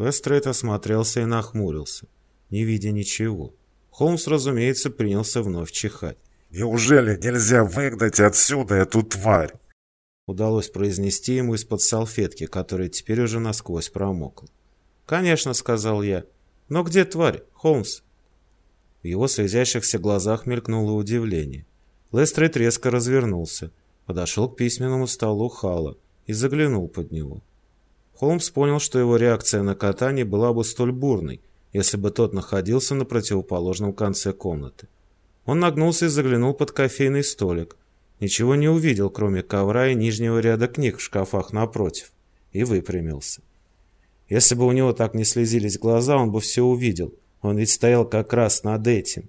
Лестрейд осмотрелся и нахмурился, не видя ничего. Холмс, разумеется, принялся вновь чихать. «Неужели нельзя выгнать отсюда эту тварь?» Удалось произнести ему из-под салфетки, которая теперь уже насквозь промокла. «Конечно», — сказал я. «Но где тварь, Холмс?» В его слезящихся глазах мелькнуло удивление. Лестрейд резко развернулся, подошел к письменному столу Хала и заглянул под него. Холмс понял, что его реакция на кота не была бы столь бурной, если бы тот находился на противоположном конце комнаты. Он нагнулся и заглянул под кофейный столик. Ничего не увидел, кроме ковра и нижнего ряда книг в шкафах напротив, и выпрямился. Если бы у него так не слезились глаза, он бы все увидел. Он ведь стоял как раз над этим.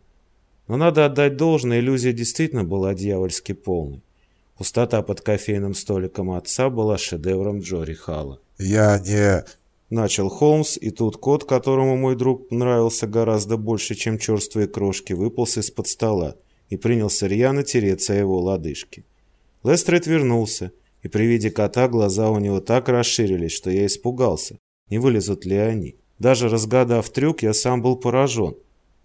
Но надо отдать должное, иллюзия действительно была дьявольски полной. Пустота под кофейным столиком отца была шедевром Джори Халла. «Я не...» Начал Холмс, и тут кот, которому мой друг нравился гораздо больше, чем черствые крошки, выполз из-под стола и принялся рьяно тереться его лодыжки. Лестрейд вернулся, и при виде кота глаза у него так расширились, что я испугался, не вылезут ли они. Даже разгадав трюк, я сам был поражен.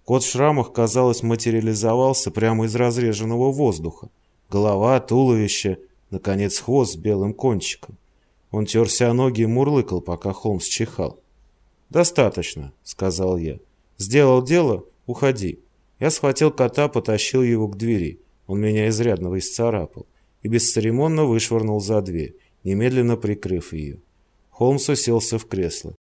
Кот в шрамах, казалось, материализовался прямо из разреженного воздуха. Голова, туловище, наконец хвост с белым кончиком. Он терся о ноги и мурлыкал, пока Холмс чихал. «Достаточно», — сказал я. «Сделал дело, уходи». Я схватил кота, потащил его к двери. Он меня изрядно исцарапал и бесцеремонно вышвырнул за дверь, немедленно прикрыв ее. Холмс уселся в кресло.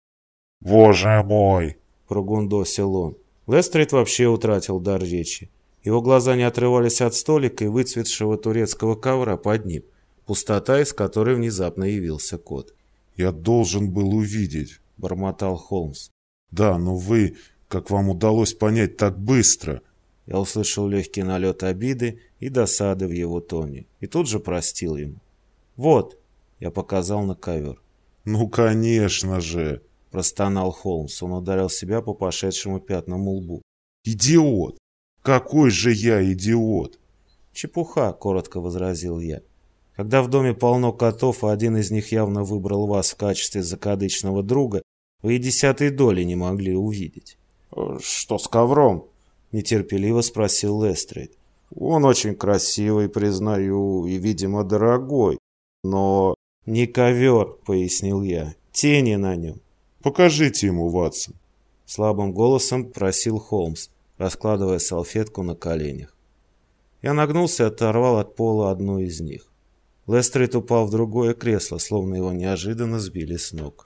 «Боже мой!» — прогундосил он. Лестрейд вообще утратил дар речи. Его глаза не отрывались от столика и выцветшего турецкого ковра под ним, пустота, из которой внезапно явился кот. «Я должен был увидеть», — бормотал Холмс. «Да, но вы, как вам удалось понять так быстро?» Я услышал легкий налет обиды и досады в его тоне, и тут же простил ему. «Вот», — я показал на ковер. «Ну, конечно же», — простонал Холмс. Он ударил себя по пошедшему пятному лбу. «Идиот! Какой же я идиот!» «Чепуха», — коротко возразил я. «Когда в доме полно котов, а один из них явно выбрал вас в качестве закадычного друга, вы и десятой доли не могли увидеть». «Что с ковром?» — нетерпеливо спросил Лестрейд. «Он очень красивый, признаю, и, видимо, дорогой, но...» «Не ковер», — пояснил я, — «тени на нем». «Покажите ему, Ватсон», — слабым голосом просил Холмс, раскладывая салфетку на коленях. Я нагнулся и оторвал от пола одну из них. Лестрейд упал в другое кресло, словно его неожиданно сбили с ног.